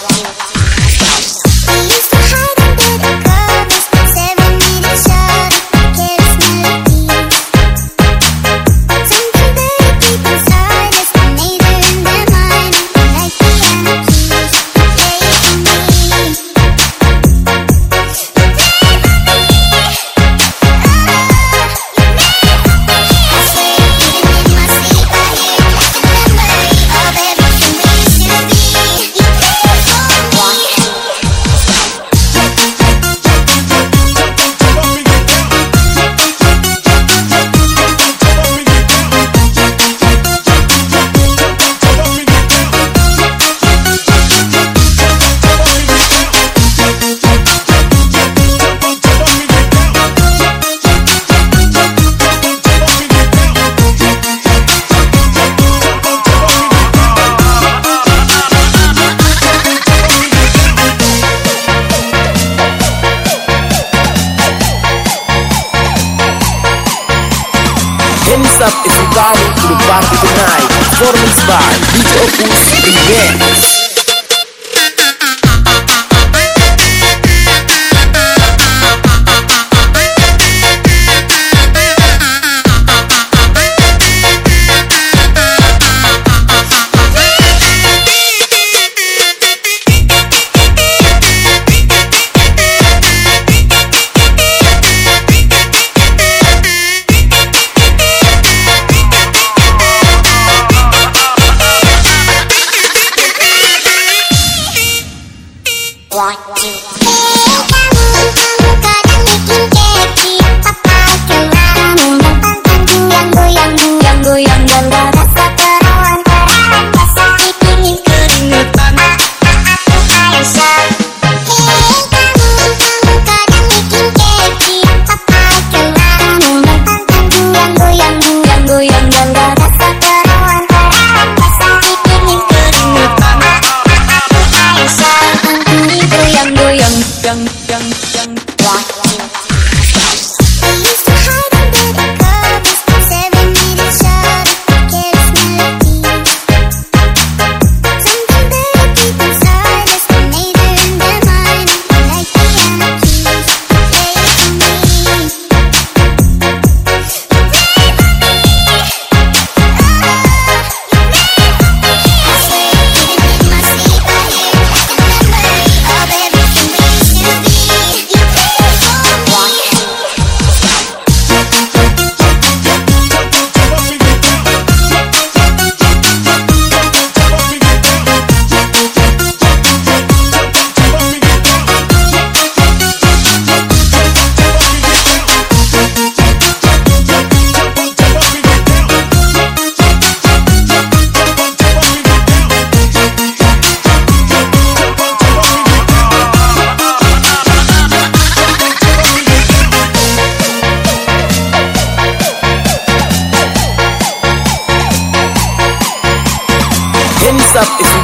Thank you. Morons by DJ Opus Remix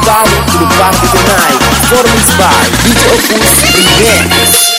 Power to the Party Tonight, performance by DJ Opus Remix.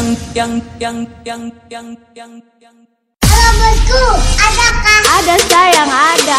yang yang yang yang yang yang yang bosku, ada kak? Ada sayang, ada.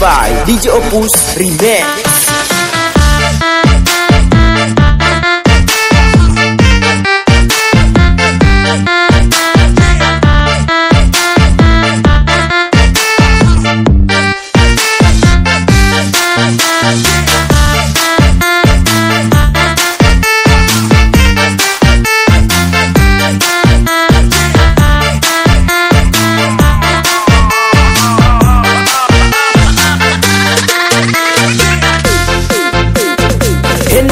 by DJ Opus Remix